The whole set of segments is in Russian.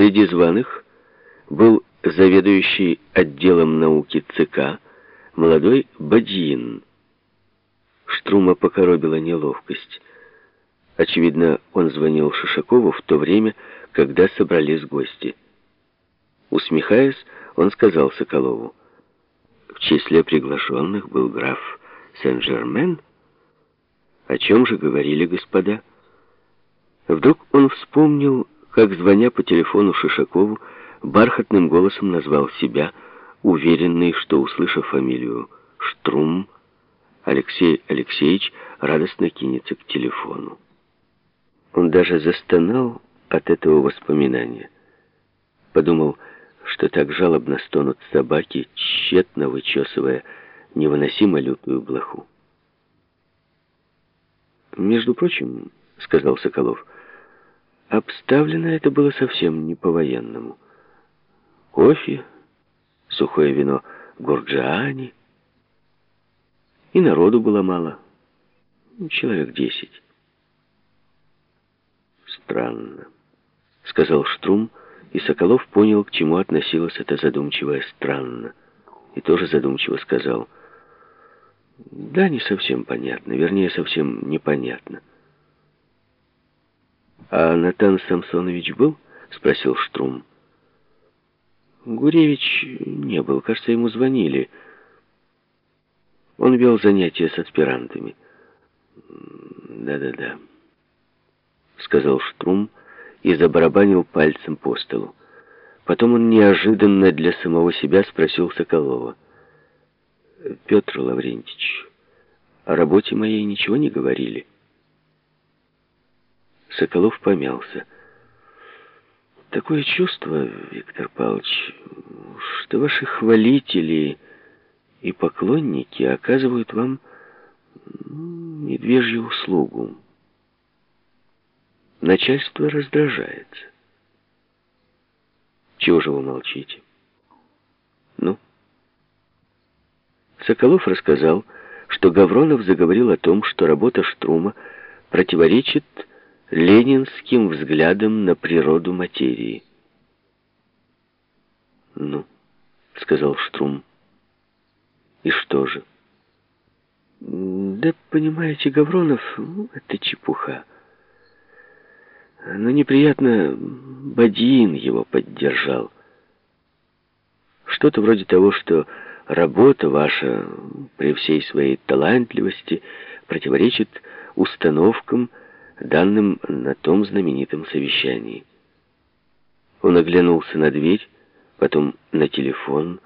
Среди званых был заведующий отделом науки ЦК молодой Бадьин. Штрума покоробила неловкость. Очевидно, он звонил Шишакову в то время, когда собрались гости. Усмехаясь, он сказал Соколову, «В числе приглашенных был граф Сен-Жермен. О чем же говорили господа?» Вдруг он вспомнил, как, звоня по телефону Шишакову, бархатным голосом назвал себя, уверенный, что, услышав фамилию Штрум, Алексей Алексеевич радостно кинется к телефону. Он даже застонал от этого воспоминания. Подумал, что так жалобно стонут собаки, тщетно вычесывая невыносимо лютую блоху. «Между прочим, — сказал Соколов, — обставлено это было совсем не по-военному. Кофе, сухое вино Горджиани, и народу было мало, человек десять. «Странно», — сказал Штрум, и Соколов понял, к чему относилось это задумчивое «странно», и тоже задумчиво сказал «Да, не совсем понятно, вернее, совсем непонятно». «А Натан Самсонович был?» — спросил Штрум. Гуревич не был, кажется, ему звонили. Он вел занятия с аспирантами. «Да-да-да», — сказал Штрум и забарабанил пальцем по столу. Потом он неожиданно для самого себя спросил Соколова. «Петр Лаврентич, о работе моей ничего не говорили?» Соколов помялся. Такое чувство, Виктор Павлович, что ваши хвалители и поклонники оказывают вам медвежью услугу. Начальство раздражается. Чего же вы молчите? Ну? Соколов рассказал, что Гавронов заговорил о том, что работа Штрума противоречит ленинским взглядом на природу материи. «Ну», — сказал Штрум, — «и что же?» «Да, понимаете, Гавронов, ну, это чепуха. Но неприятно, Бадьин его поддержал. Что-то вроде того, что работа ваша при всей своей талантливости противоречит установкам, данным на том знаменитом совещании. Он оглянулся на дверь, потом на телефон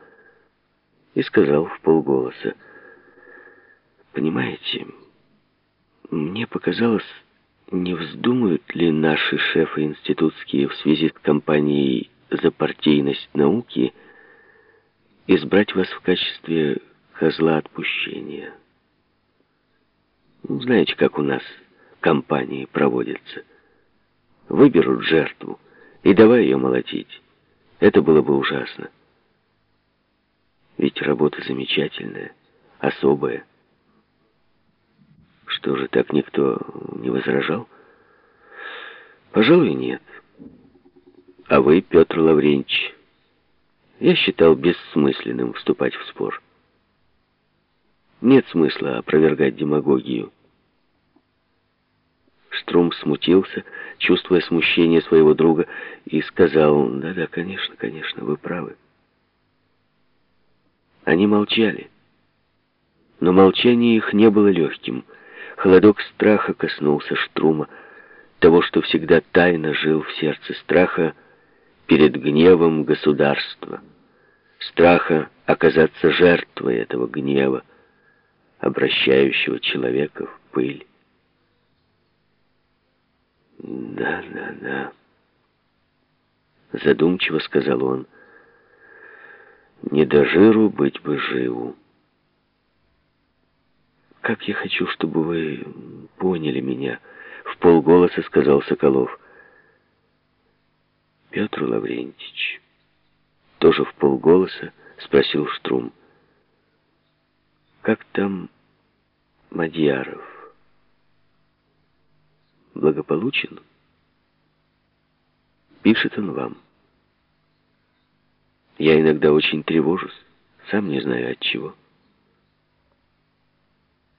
и сказал в полголоса, «Понимаете, мне показалось, не вздумают ли наши шефы институтские в связи с кампанией за партийность науки избрать вас в качестве козла отпущения? Знаете, как у нас кампании проводятся. Выберут жертву и давай ее молотить. Это было бы ужасно. Ведь работа замечательная, особая. Что же, так никто не возражал? Пожалуй, нет. А вы, Петр Лавренч, я считал бессмысленным вступать в спор. Нет смысла опровергать демагогию. Струм смутился, чувствуя смущение своего друга, и сказал, «Да-да, конечно, конечно, вы правы». Они молчали. Но молчание их не было легким. Холодок страха коснулся Штрума, того, что всегда тайно жил в сердце страха перед гневом государства, страха оказаться жертвой этого гнева, обращающего человека в пыль. «Да, да, да», — задумчиво сказал он. «Не до жиру быть бы живу». «Как я хочу, чтобы вы поняли меня», — в полголоса сказал Соколов. «Петр Лаврентич», — тоже в полголоса спросил Штрум. «Как там Мадьяров?» благополучен. Пишет он вам. Я иногда очень тревожусь, сам не знаю от чего.